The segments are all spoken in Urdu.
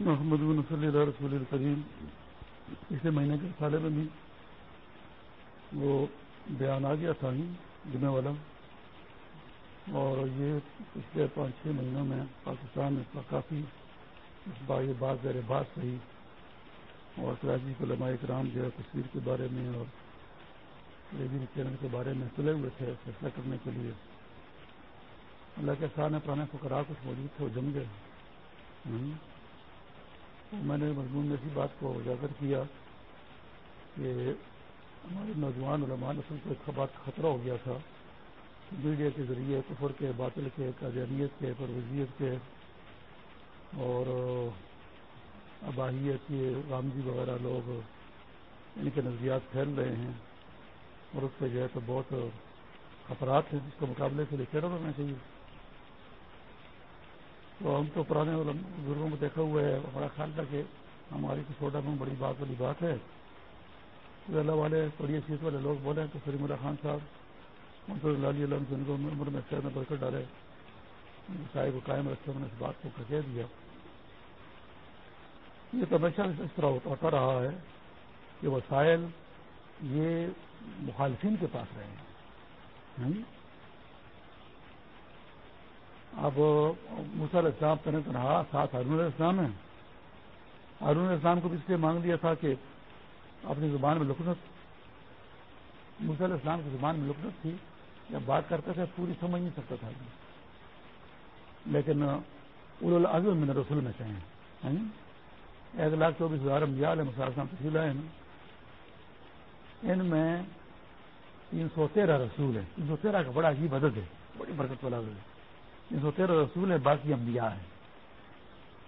محمد صلی اللہ رسول الکریم پچھلے مہینے کے سالے میں بھی وہ بیان آ گیا تھا ہی جمعے والا۔ اور یہ پچھلے پانچ چھ مہینوں میں پاکستان میں کافی اس بار یہ بات زیر بات صحیح اور کراچی کو علماء کرام جو ہے تصویر کے بارے میں اور ریڈیو چینل کے بارے میں تلے ہوئے تھے فیصلہ کرنے کے لیے۔ اللہ کے سامنے پرانے فکرا کچھ موجود تھے، وہ جم گئے۔ میں نے مضمون میں اسی بات کو اجاگر کیا کہ ہمارے نوجوان علماء نسل کو ایک بات خطرہ ہو گیا تھا میڈیا کے ذریعے کفر کے، باطل کے قادیانیت کے پروزیت کے اور اباہیت کے رامجی وغیرہ لوگ ان کے نظریات پھیل رہے ہیں اور اس پہ جو ہے تو بہت خطرات ہیں جس کے مقابلے سے لکھے رہنا چاہیے تو ہم تو پرانے بزرگوں کو دیکھا ہوا ہے، ہمارا خیال تھا کہ ہماری تو چھوٹا میں بڑی بات والی بات ہے۔ اللہ والے بڑی چیز والے لوگ بولے تو سلیم اللہ خان صاحب، منصور علی اللہ جن کو عمر میں شہر میں برکت ڈالے صاحب کو قائم رکھتے انہوں نے اس بات کو کہہ دیا۔ یہ تو ہمیشہ اس طرح ہوتا رہا ہے کہ وسائل یہ مخالفین کے پاس رہے ہیں۔ اب مسل اسلام پہ تنہا ساتھ ہارون اسلام ہے ہارون اسلام کو بھی اس لیے مانگ دیا تھا کہ اپنی زبان میں لکنت۔ مسل اسلام کی زبان میں لکنت تھی۔ جب بات کرتے تھے، پوری سمجھ نہیں سکتا تھا۔ لیکن الاظم میں رسول میں کہیں ہاں جی؟ ایک لاکھ چوبیس ہزار امبیال ہے مسلسلام تشیل ہے ان میں تین سو تیرہ رسول ہے تین سو تیرہ کا بڑا عجیب عدد ہے۔ بڑی برکت والا عدد ہے۔ تین سو تیرہ رسول ہے باقی انبیاء ہیں۔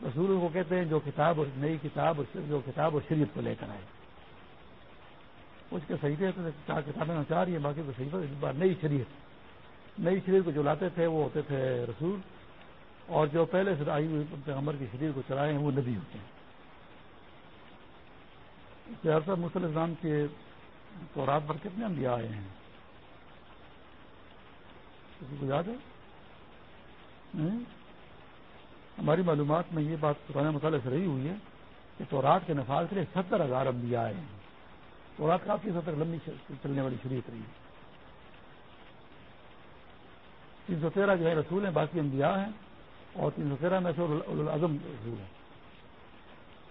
رسول کو کہتے ہیں جو کتاب اور نئی کتاب اور جو کتاب اور شریعت کو لے کر آئے۔ اس کے صحیح تھے چار کتابیں میں چار ہی ہیں، باقی تو صحیح اس بار نئی شریعت۔ نئی شریعت کو جو لاتے تھے وہ ہوتے تھے رسول۔ اور جو پہلے سے آئی ہوئی پیغمبر کی شریعت کو چلائے ہیں وہ نبی ہوتے ہیں۔ صاحب مسلم اسلام کے تو رات بھر کتنے انبیاء آئے ہیں؟ کسی کو یاد ہے؟ ہماری معلومات میں یہ بات پرانے مطالعے سے رہی ہوئی ہے کہ تو رات کے نفاذ کے لیے ستر ہزار انبیاء آئے ہیں۔ تو رات کافی حد تک لمبی چلنے والی شریعت رہی ہے۔ تین سو تیرہ جو ہے رسول ہیں، باقی انبیاء ہیں، اور تین سو تیرہ میں سے العظم رسول ہیں۔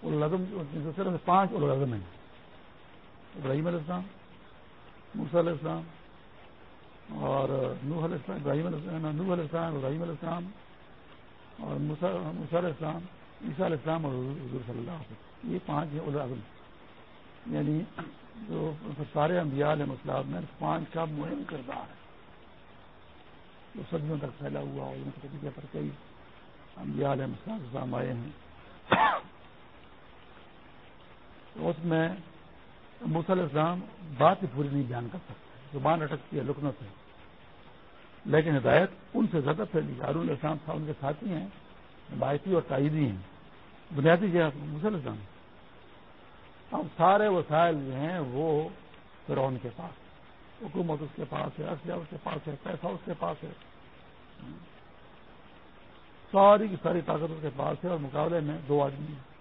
العظم تین سو تیرہ میں پانچ العظم ہیں۔ ابراہیم علیہ السلام، موسیٰ علیہ السلام اور نوح علیہ السلام، ابراہیم علیہ السلام، نوح علیہ السلام، ابراہیم علیہ السلام اور موسیٰ علیہ السلام، عیسیٰ علیہ السلام اور حضور صلی اللہ علیہ وسلم۔ یہ پانچ ہیں الاظم یعنی جو سارے انبیاء علیہ مسلم میں پانچ کا مہم کردار ہے۔ جو صدیوں تک پھیلا ہوا اور ان کے پر کئی انبیاء علیہ مسلم آئے ہیں۔ اس میں علیہ السلام بات ہی پوری نہیں بیان کر سکتے، زبان اٹکتی ہے لکنت ہے لیکن ہدایت ان سے زیادہ پھیلی ہارون السلام صاحب ان کے ساتھی ہیں حمایتی اور تائیدی ہیں۔ بنیادی جو علیہ اب سارے وسائل جو ہیں وہ فرعون کے پاس حکومت اس کے پاس ہے اسلحہ اس کے پاس ہے، پیسہ اس کے پاس ہے۔ ساری کی ساری طاقت اس کے پاس ہے اور مقابلے میں دو آدمی ہیں۔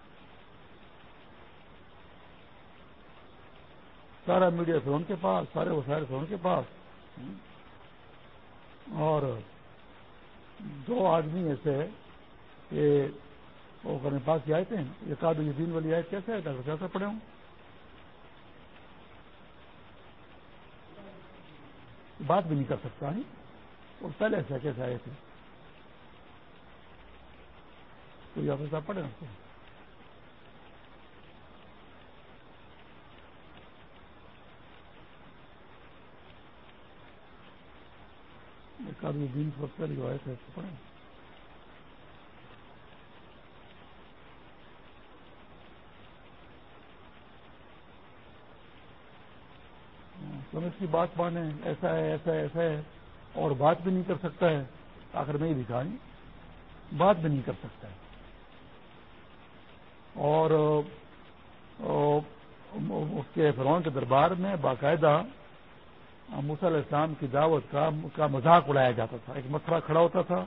سارا میڈیا ان کے پاس، سارے وسائل ان کے پاس۔ اور دو آدمی ایسے کہ وہ کرنے پاس کی آئے تھے یہ کاد دین والی آئے کیسے آئے تھا کیسے پڑے ہوں۔ بات بھی نہیں کر سکتا ہے وہ پہلے سے کیسے آئے تھے؟ کوئی آفس پڑھے نا دین وقت روایت ہے پڑھیں۔ تم اس کی بات مانیں، ایسا ہے ایسا ہے ایسا ہے، اور بات بھی نہیں کر سکتا ہے۔ آخر میں ہی دکھائیں بات بھی نہیں کر سکتا ہے۔ اور اس کے فرون کے دربار میں باقاعدہ علیہ السلام کی دعوت کا کا مذاق اڑایا جاتا تھا۔ ایک مسئلہ کھڑا ہوتا تھا۔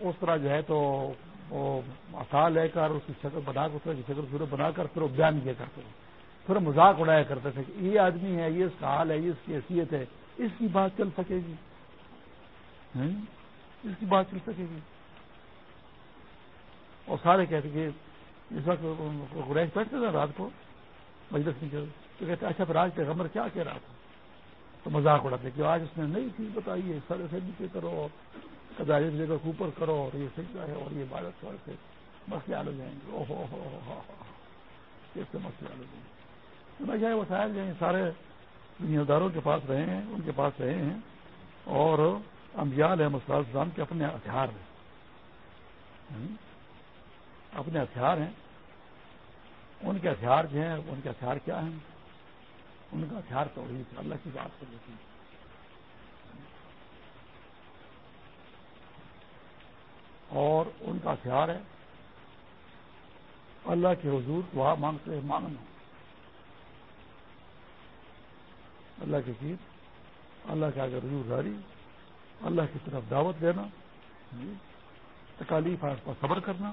اس طرح جو ہے تو وہ آسا لے کر اس کی شکل بنا کر کی شکل صورت بنا کر پھر وہ بیان کیا کرتے تھے۔ پھر مذاق اڑایا کرتے تھے کہ یہ آدمی ہے، یہ اس کا حال ہے، یہ اس کی حیثیت ہے۔ اس کی بات چل سکے گی۔ اس کی بات چل سکے گی۔ اور سارے کہتے کہ اس وقت گریش بیٹھتے تھے رات کو، مجلس نہیں تو کہتے اچھا پھر آج پیغمبر کیا کہہ رہا تھا؟ تو مذاق اڑاتے کہ آج اس نے نئی چیز بتائی ہے، سر سے نیچے کرو کداری جگہ اوپر کرو اور یہ سکتا ہے اور یہ بارت سے مسئلے آ جائیں گے۔ او ہو ہو ہو سے مسئلے آ جائیں گے۔ میں چاہے وسائل جو ہیں، سارے دنیا داروں کے پاس رہے ہیں، ان کے پاس رہے ہیں اور امبیال ہے مسلط اسلام کے اپنے ہتھیار ہیں۔ اپنے ہتھیار ہیں۔ ان کے ہتھیار جو ہیں، ان کے ہتھیار کیا ہیں؟ ان کا ہتھیار تو اللہ کی بات کر لیتی اور ان کا ہتھیار ہے۔ اللہ کے حضور دعا مانگتے ہیں مانگنا اللہ کی چیز، اللہ کے آگے رجوع داری اللہ کی طرف دعوت دینا۔ تکالیف ہے اس پر صبر کرنا۔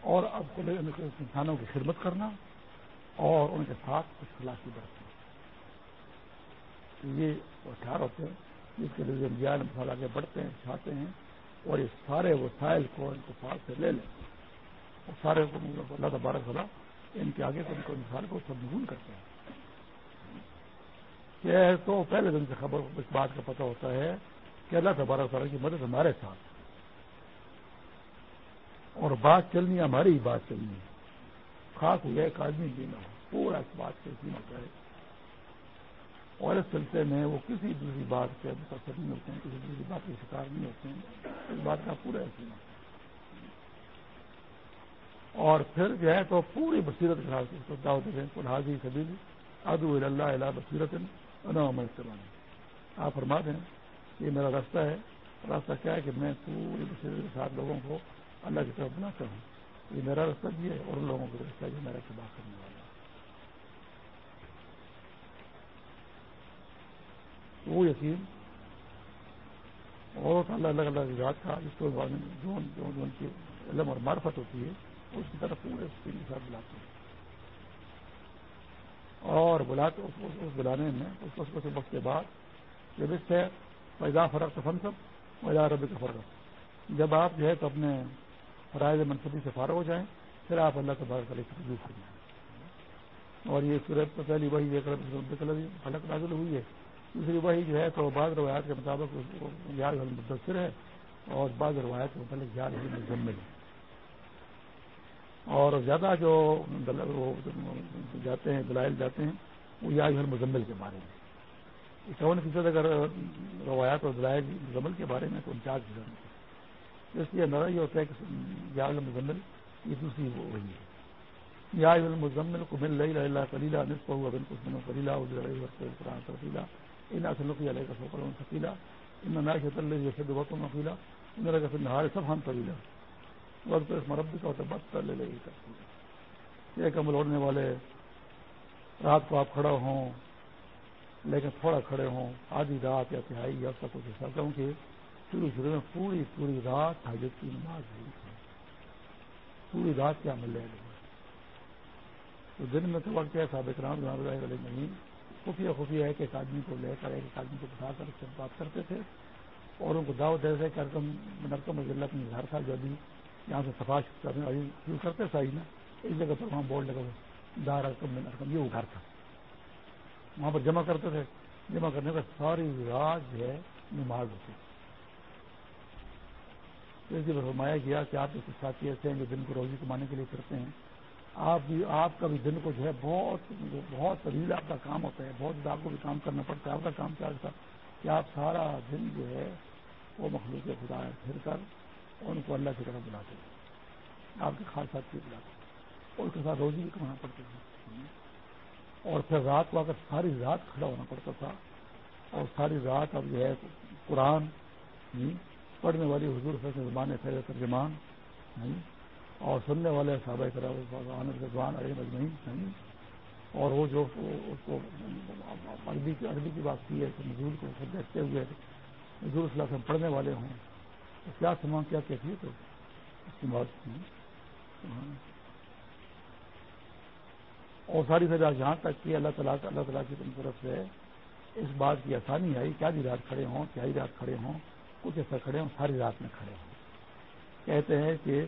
اور اب کو انسانوں کی خدمت کرنا۔ اور ان کے ساتھ کچھ خلاصی برتنا یہ ہتھیار ہوتے ہیں، جس کے لیے جان مسال آگے بڑھتے ہیں چاہتے ہیں اور یہ سارے وسائل کو ان کو پاس سے لے لیں۔ اور سارے کو اللہ تبارک صلاح ان کے آگے ان کو انسان کو سب کرتے ہیں۔ یہ تو پہلے دن سے خبر اس بات کا پتہ ہوتا ہے کہ اللہ تبارک تعالیٰ کی مدد ہمارے ساتھ۔ اور بات چلنی ہماری ہی بات چلنی ہے۔ خاص ہو ایک آدمی بھی نہ ہو، پورا اس بات کے سیما کرے اور اس سلسلے میں وہ کسی دوسری بات سے متاثر نہیں ہوتے ہیں، کسی دوسری بات کے شکار نہیں ہوتے ہیں۔ اس بات کا پورا سیما اور پھر جو ہے تو پوری بصیرت کے ساتھ دعوت دیں حاضی سبیل ادو اللہ اللہ بصیرت آپ فرما دیں، یہ میرا راستہ ہے۔ راستہ کیا ہے کہ میں پوری بصیرت کے ساتھ لوگوں کو اللہ کی طرف بناتا ہوں۔ یہ میرا راستہ بھی ہے اور لوگوں کا راستہ جو میرا اتباع کرنے والا ہے۔ وہ یقین اور اللہ الگ الگ ذات کا جس کو جو ان کی علم اور معرفت ہوتی ہے اس کی طرف پورے اس کے ساتھ بلاتے ہیں۔ اور بلاتے اس بلانے میں، اس وقت کے بعد جب اس سے پیدا فرق تو فن سب پیدا ربی کا فرق جب آپ جو ہے تو اپنے فرائض منصبی سے فارغ ہو جائیں، پھر آپ اللہ تبار کرے رجوع کر اور یہ صورت پہلی وہی ایک نازل ہوئی ہے۔ دوسری وہی جو ہے تو بعض روایات کے مطابق یاد مدثر ہے۔ اور بعض روایت کے متعلق یاد ہی مزمل ہے۔ اور زیادہ جو جاتے ہیں، دلائل جاتے ہیں، وہ یاد ہر مزمل کے بارے میں۔ اکاون فیصد اگر روایات اور دلائل مزمل کے بارے میں تو انچارج فیصد۔ اس لیے اندازہ یہ ہوتا ہے کہ یا مزمل یہ دوسری وہی ہے۔ یا المزمل کو مل رہی اللہ کلیلہ نصف ہوا بن کسمن کلیلہ قرآن تفیلہ ان اصلقی علیہ کا فوکر ثقیلا ان ناشت اللہ جیسے دبت و ان کا پھر نہار سب ہم طویلا وقت اس مربی کا ہوتا ہے بد کر لے لے یہ کمل اوڑھنے والے، رات کو آپ کھڑا ہوں، لیکن تھوڑا کھڑے ہوں، آدھی رات یا تہائی یا سب کچھ ایسا، کیونکہ شروع شروع میں پوری پوری رات حجت کی نماز ہوئی تھی۔ پوری رات کیا مل رہے تو دن میں تو وقت ہے سابق رام رام علیہ نہیں خفیہ خفیہ ہے کہ ایک آدمی کو لے کر، ایک آدمی کو بٹھا کر سے بات کرتے تھے۔ اور ان کو دعوت دے تھے کہ نرکم اللہ گھر تھا، جو ابھی یہاں سے سفاش شروع کرتے سائی نا۔ اس جگہ پر وہاں بورڈ لگا دار ارکم میں نرکم یہ وہ گھر تھا۔ وہاں پر جمع کرتے تھے۔ جمع کرنے کا ساری رات جو ہے نماز ہوتی تھی۔ اس لیے فرمایا گیا کہ آپ کچھ ساتھی ایسے ہیں جو دن کو روزی کمانے کے لیے کرتے ہیں۔ آپ بھی آپ کا بھی دن کو جو ہے بہت بہت طویل آپ کا کام ہوتا ہے۔ بہت آپ کو بھی کام کرنا پڑتا ہے۔ آپ کا کام کیا ہوتا کہ آپ سارا دن جو ہے وہ مخلوق خدا ہے۔ پھر کر ان کو اللہ کی طرف بلاتے ہیں۔ آپ کے خاص ساتھی بلاتے ہیں۔ اور اس کے ساتھ روزی بھی کمانا پڑتی تھی اور پھر رات کو اگر ساری رات کھڑا ہونا پڑتا تھا اور ساری رات اب جو ہے قرآن پڑھنے والی حضور فیصل زبان پھیلے ترجمان اور سننے والے صحابہ رضوان علی مجمعین اور وہ جو اس کو عربی کی عربی کی بات کی ہے، کہ نزول کو دیکھتے ہوئے نزول صلاح سے پڑھنے والے ہوں، تو کیا سما کیا کیفیت ہو اس کی بات اور ساری سزا جہاں تک کہ اللہ تعالیٰ اللہ تعالیٰ کی طرف سے اس بات کی آسانی آئی، کیا جی رات کھڑے ہوں، کیا ہی رات کھڑے ہوں کچھ ایسا کھڑے ہوں، ساری رات میں کھڑے ہوں۔ کہتے ہیں کہ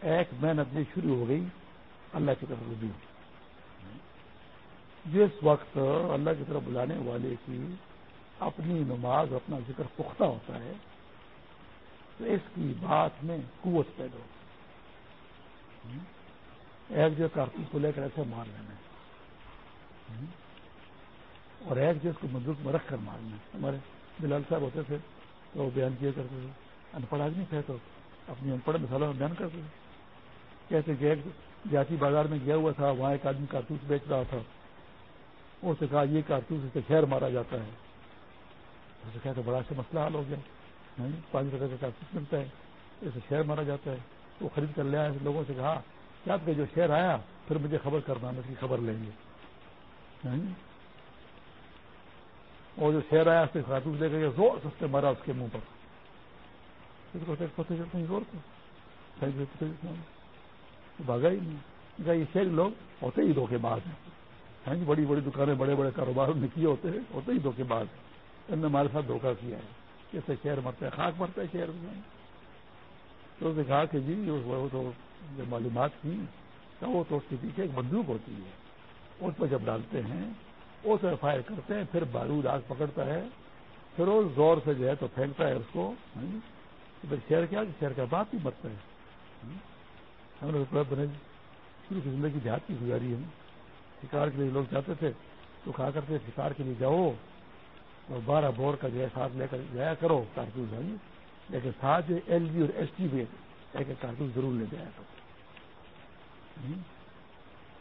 ایک محنت بھی شروع ہو گئی، اللہ کی طرف رجوع۔ جس وقت اللہ کی طرف بلانے والے کی اپنی نماز، اپنا ذکر پختہ ہوتا ہے، تو اس کی بات میں قوت پیدا ہوتی ایک جو کارتوس کو لے کر ایسے مار لینا اور ایک جو اس کو بندوق میں رکھ کر مارنا ہمارے بلال صاحب ہوتے تھے تو وہ بیان کیا کرتے تھے۔ ان پڑھ آدمی تھے تو اپنی ان پڑھ مثالوں میں بیان کرتے تھے۔ کہتے کہ ایک جاتی بازار میں گیا ہوا تھا، وہاں ایک آدمی کارتوس بیچ رہا تھا۔ اس سے کہا، یہ کارتوس سے خیر مارا جاتا ہے۔ اسے کہا تو بڑا سے مسئلہ حل ہو گیا۔ یعنی پانچ روپئے کا کارتوس ملتا ہے اسے شہر مارا جاتا ہے۔ وہ خرید کر لیا لوگوں سے کہا کہ آپ کا جو شہر آیا، پھر مجھے خبر کرنا اس کی خبر لیں گے۔ یعنی اور جو شہر آیا اس سے کارتوس لے کر زور سستے مارا اس کے منہ پر۔ زور بھاگا ہی نہیں۔ یہ شہر لوگ ہوتے ہی دھوکے باز ہیں۔ ہاں جی بڑی بڑی دکانیں، بڑے بڑے کاروبار نے کیے ہوتے ہیں، ہوتے ہی دھوکے بعد ان نے ہمارے ساتھ دھوکہ کیا ہے۔ جیسے شہر مرتا ہے؟ خاک مرتا ہے شہر میں۔ تو اس نے کہا کہ جی وہ تو معلومات کی وہ تو اس کے پیچھے ایک بندوق ہوتی ہے۔ اس پہ جب ڈالتے ہیں اس پہ فائر کرتے ہیں، پھر بارود آگ پکڑتا ہے، پھر وہ زور سے جو ہے تو پھینکتا ہے اس کو۔ پھر شہر کیا شہر کا بات ہی مرتا ہے۔ ہم نے شروع کی زندگی دیہات کی گزاری ہے۔ شکار کے لیے لوگ جاتے تھے، تو کہا کرتے شکار کے لیے جاؤ اور بارہ بور کا جو ہے ساتھ لے کر جایا کرو کارتوس۔ آئیے لیکن ساتھ جو ایل جی اور ایس ٹی بھی ایک کارتوس ضرور لے جایا کرو۔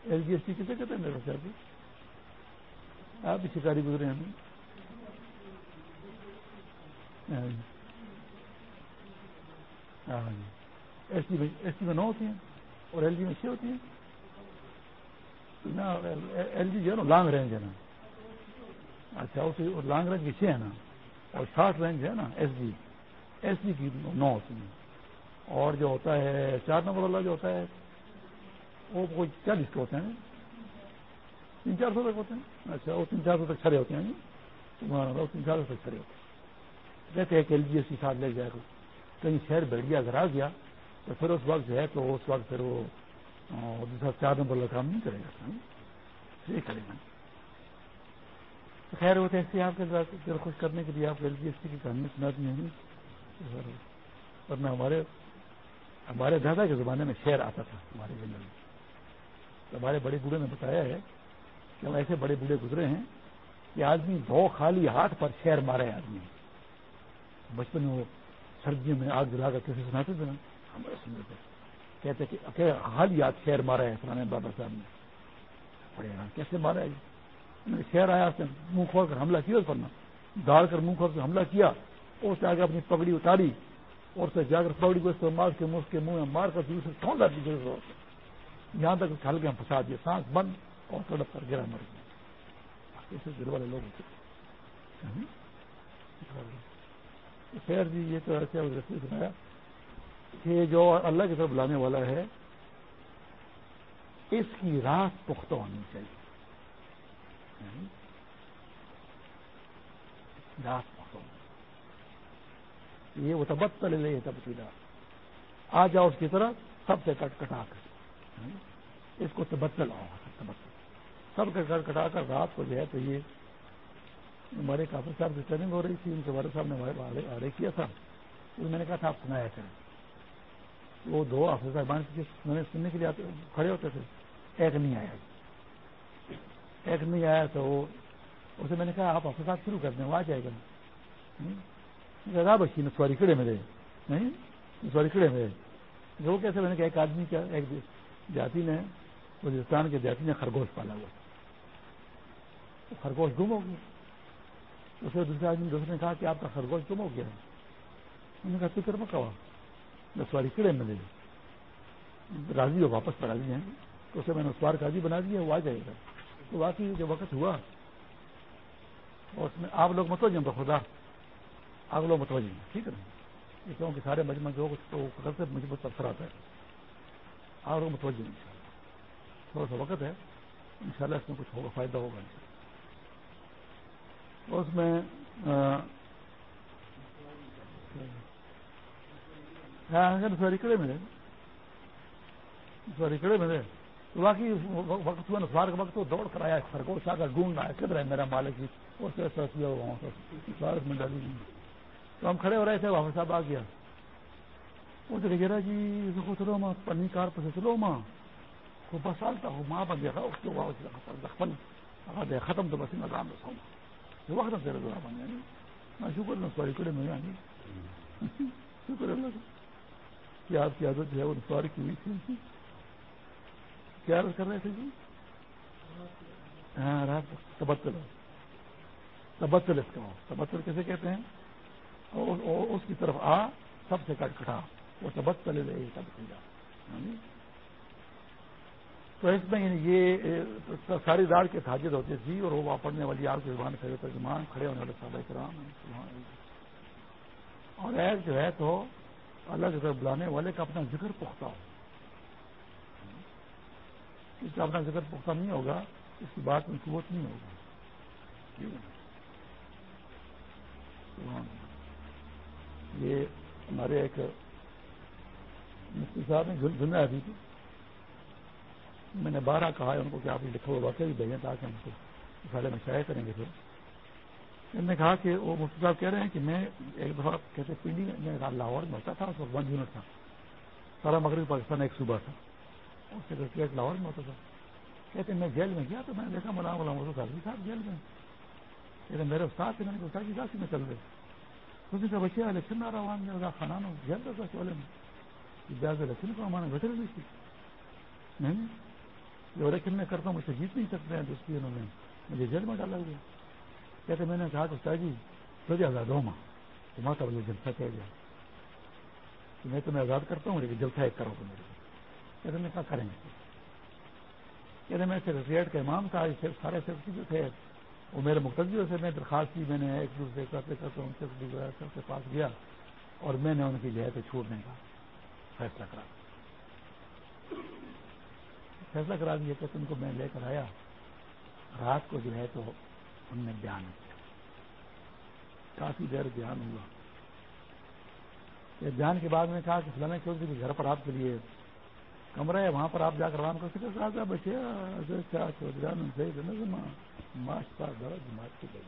ایل جی ایس ٹی کسے کہتے ہیں میرے صاحب آپ بھی شکاری گزرے ہیں۔ جی ایس ٹی میں نو ہوتی ہیں اور ایل جی میں چھ ہوتی ہیں۔ ایل جی جو ہے نا لانگ رینج ہے نا۔ اچھا اسی لانگ رینج کی چھ ہے نا۔ اور شارٹ رینج ہے نا، ایس جی۔ ایس جی کی نو ہوتی ہیں۔ اور جو ہوتا ہے، چار نمبر والا جو ہوتا ہے، وہ کوئی چالیس کے ہوتے ہیں۔ تین چار سو تک ہوتے ہیں۔ اچھا وہ تین چار سو تک کھڑے ہوتے ہیں۔ تمہارا تین چار سو تک کھڑے ہوتے ہیں۔ کہتے ہیں کہ ایل جی ایس کی ساتھ لے جائے۔ گا کہیں شہر بیٹھ گیا اگر آ گیا۔ تو پھر اس وقت جو ہے تو اس وقت پھر وہ دوسرا چار نمبر والا کام نہیں کرے گا۔ ہاں؟ یہ کرے گا۔ خیر، وہ ایسے آپ کے دل خوش کرنے کے لیے آپ ایل جی ایس ٹی کی کہانی سنا دی ہیں۔ ورنہ ہمارے ہمارے دادا کے زمانے میں شہر آتا تھا، ہمارے جنگل میں۔ ہمارے بڑے بوڑھے نے بتایا ہے کہ ہم ایسے بڑے بوڑھے گزرے ہیں کہ آدمی دو خالی ہاتھ پر شہر مارے آدمی بچپن میں وہ سردیوں میں آگ جلا کر کیسے سناتے تھے نا؟ ہمارے سنتے تھے۔ کہتے کہ حال یاد شہر مارا ہے فلانے بابا صاحب نے۔ بڑے کیسے مارا ہے؟ شہر آیا، اس نے منہ کھول کر حملہ کیا اس پر نا۔ ڈال کر منہ کھول کر حملہ کیا۔ اور اس نے آگے اپنی پگڑی اتاری اور سے جا کر پگڑی کو استعمال کے منہ کے منہ میں مار کر دوسرے ٹھونڈا دی یہاں تک کھل کے ہم پھنسا دیا۔ سانس بند۔ اور سڑک پر گرا مر گیا ایسے دل والے لوگ ہوتے خیر جی یہ تو ایسے سنایا کہ جو اللہ کی طرف بلانے والا ہے اس کی رات پختہ ہونی چاہیے رات پختہ یہ وہ تبت لے لے تبدیلا آ جاؤ اس کی طرح سب سے کٹ کٹا کر اس کو تبدل آؤ تبدل سب کے کٹ کٹا کر رات کو جو ہے تو یہ ہمارے کافی صاحب کی ٹریننگ ہو رہی تھی، ان کے والد صاحب نے آرے کیا تھا۔ میں نے کہا تھا، آپ سنایا کریں۔ وہ دو آفر صاحبان سننے کے لیے کھڑے ہوتے تھے۔ ایک نہیں آیا۔ ایک نہیں آیا تو وہ اسے میں نے کہا، آپ آفر صاحب شروع کر دیں، وہ آ جائے گا۔ بچی سواری کھڑے میں رہے نہیں سواری کھڑے میں رہے وہ کیسے میں نے کہا، ایک آدمی کا ایک جاتی نے، بلوچستان کے جاتی نے خرگوش پالا ہوا۔ خرگوش گم ہو گیا اسے دوسرے آدمی دوسرے نے کہا کہ آپ کا خرگوش گم ہو گیا انہوں نے کہا، فکر میں کہا نسواری کڑے میں لے راضی ہو، واپس پڑا دیے ہیں تو اسے میں نے نسوار قاضی جی بنا دیا، وہ آ جائے گا۔ تو واقعی جو وقت ہوا اور اس میں آپ لوگ متوجہ بخدا آپ لوگ متوجہ ٹھیک ہے کیونکہ سارے مجمع جو قدر سے مجھے بہت اثر آتا ہے اور وہ متوجہ تھوڑا سا وقت ہے ان شاء اللہ اس میں کچھ ہوگا، فائدہ ہوگا اس میں ہاں سواری کڑے میں سواری کڑے میں تو باقی وقت ہوا نسوار کا وقت تو دوڑ کر آیا خرگوش آ کر ڈھونڈ رہا ہے کدھر ہے میرا مالک جی؟ اس سے ایسا کیا ہوا بارش میں ڈالی تو ہم کھڑے ہو رہے تھے، واپس صاحب آ گیا۔ وہ تو گرا جی چلو ماں پنی کار پہ چلو ماں۔ کو بس آتا ہوں ماں بن دیکھا اس کو دخن ختم تو بس نظام رسوں یہ وقت تیرے دورا بن جائیں میں شکر نہ سواری کڑے میں آئیں گے شکر اللہ۔ کا کہ آپ کی عادت جو ہے وہ سواری کی ہوئی تھی۔ کیا کر رہے تھے جی؟ ہاں رات تبتل۔ تبتل اس کا۔ تبتل کیسے کہتے ہیں؟ اور اس کی طرف آ، سب سے کٹ کٹا وہ تبت چلے رہے جا۔ یعنی تو اس میں یعنی یہ ساری داڑ کے حاجت ہوتی تھی اور وہ پڑھنے والی آپ کی زبان کھڑے ترجمان کھڑے ہونے والے صاحب کرام اور ایک جو ہے تو الگ طرف بلانے والے کا اپنا ذکر پختہ ہو۔ اس کا اپنا ذکر پختہ نہیں ہوگا، اس کی بات میں قوت نہیں ہوگی یہ ہمارے ایک مفتی صاحب نے ذمہ دی تھی میں نے بارہ کہا ہے ان کو کہ آپ لکھا ہوا واقعہ بھی بھیجیں تاکہ ہم کو سارے میں شائع کریں گے پھر۔ انہوں نے کہا کہ وہ مفتی صاحب کہہ رہے ہیں کہ میں ایک دفعہ کہتے پنڈی، میں لاہور میں ہوتا تھا، اس وقت ون یونٹ تھا۔ سارا مغربی پاکستان ایک صوبہ تھا۔ اس سیکرٹریٹ لاہور میں ہوتا تھا۔ کہتے میں جیل میں گیا تو میں نے دیکھا مولانا غلام موسو صاحب صاحب جیل میں۔ کہتے میرے استاد سے میں نے استاد جی، کی کلاس میں چل رہے۔ تو نے کہا بچے، الیکشن آ رہا ہوں خانہ جیل تھا چولے میں۔ بیاض الیکشن کو ہمارے بیٹھے نہیں تھی نہیں جو الیکشن میں کرتا ہوں، مجھ سے جیت نہیں سکتے ہیں تو اس لیے انہوں نے مجھے جیل میں ڈالا ہوا کہتے میں نے کہا کہ استاد جی سجے جی آزاد ہوں ماں۔ تو ماں کا مجھے جلسہ کہہ گیا۔ کہ میں تمہیں آزاد کرتا ہوں، لیکن جلسہ ایک کرو تو میرے کہتے میں کیا کریں گے؟ کہتے میں سیکرٹریٹ کا امام تھا سارے سیکرٹری جو تھے، وہ میرے مقتدیوں سے میں درخواست کی، میں نے ایک دوسرے کرتے کرتے ان سے کے پاس گیا اور میں نے ان کی جو ہے تو چھوڑنے کا فیصلہ کرا۔ فیصلہ کرا دیا کہ تم کو میں لے کر آیا، رات کو جو ہے تو ان نے بیان کیا۔ کافی دیر بیان ہوا۔ یہ بیان کے بعد میں کہا کہ فلانا چوتھ کہ گھر پر آپ کے لیے کمرہ ہے، وہاں پر آپ جا کر آرام کر سکتے صاحب بچے چودھری صحیح ماسک پر درد جماعت کی گئی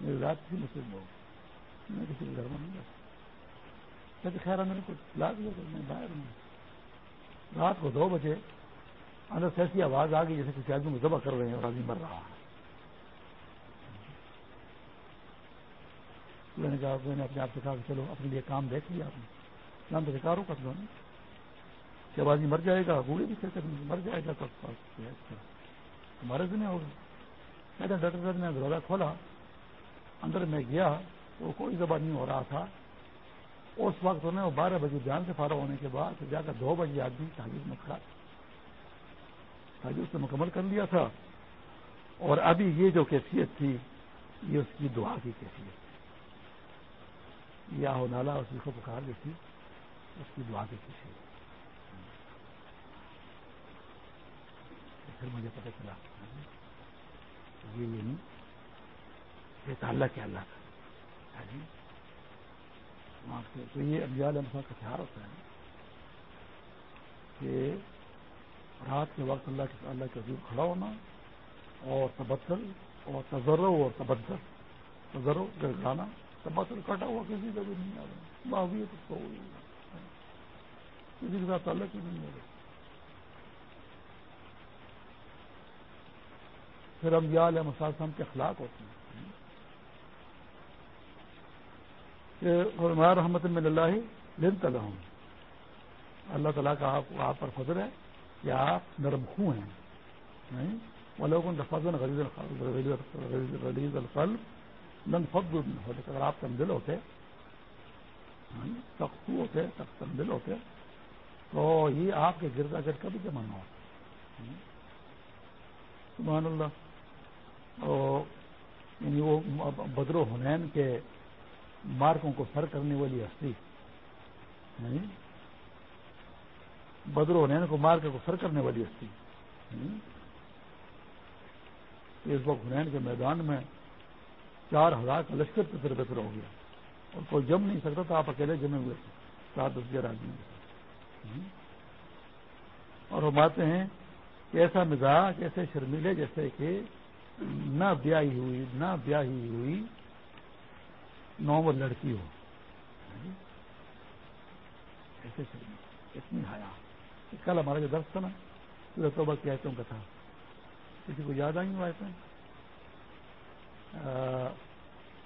میری رات کی مسلم ہو۔ میں کسی کے گھر میں نہیں جاتا۔ خیر میں نے کچھ لا دیا میں باہر ہوں۔ رات کو دو بجے اندر سے ایسی آواز آ گئی جیسے کسی آدمی کو ذبح کر رہے ہیں اور آدمی مر رہا ہے۔ میں نے کہا، میں نے اپنے آپ سے کہا کہ چلو، اپنے لیے کام دیکھ لیا آپ نے۔ نام تو کاروں کا تو جب آدمی مر جائے گا بوڑھے بھی کہتے مر جائے گا، تو ہمارے سے نہیں ہوگا میں نے ڈاکٹر صاحب نے دروازہ کھولا۔ اندر میں گیا تو کوئی زبان نہیں ہو رہا تھا۔ اس وقت انہیں وہ بارہ بجے بیان سے فارغ ہونے کے بعد جا کر دو بجے آدمی تاجر میں کھڑا تاجر سے مکمل کر لیا تھا۔ اور ابھی یہ جو کیفیت تھی، یہ اس کی دعا کی کیفیت تھی۔ یا ہو نالا، اس کو پکار دی تھی اس کی دعا کی کیفیت۔ پھر مجھے پتہ چلا۔ یہ نہیں یہ تعلق ہے اللہ کا۔ تو یہ ابیال کا خیال ہوتا ہے کہ رات کے وقت اللہ کے اللہ کے حضور کھڑا ہونا اور تبدل اور تجرو اور تبدل۔ تجرو گانا تبدل کٹا ہوا کسی کا بھی نہیں آ رہا باویت اس کو کسی کے ساتھ تعلق ہی نہیں ہو رہا پھر انبیاء علیہ مسلم کے اخلاق ہوتے ہیں۔ کہ فرمایا رحمت میں اللہ لن ہوں اللہ تعالیٰ کا آپ آپ پر فضر ہے کہ آپ نرم خوں ہیں۔ وہ لوگوں نے فضل غلیز القلب لن فضل ہوتے اگر آپ تمدل ہوتے تختو ہوتے، تخت تمدل ہوتے، تو یہ آپ کے گردا گرد کبھی جمع نہ ہوتا سبحان اللہ۔ یعنی وہ بدر و حنین کے مارکوں کو سر کرنے والی ہستی۔ یعنی بدر ہنین کو مار کے کو سر کرنے والی ہستی۔ یعنی اس وقت ہنین کے میدان میں چار ہزار کا لشکر پتر پتر ہو گیا۔ اور کوئی جم نہیں سکتا تھا، آپ اکیلے جمے ہوئے تھے۔ سات دس گیارہ آدمی۔ یعنی اور ہم آتے ہیں کہ ایسا مزاج ایسے شرمیلے جیسے کہ نہ بیاہی ہوئی، نہ بیاہی ہوئی۔ نومر لڑکی ہو۔ ایسے شرمیلے اتنی حیا۔ کل ہمارا جو درد تھا نا توبہ کی آیتوں کا تھا۔ کسی کو یاد آئی آئے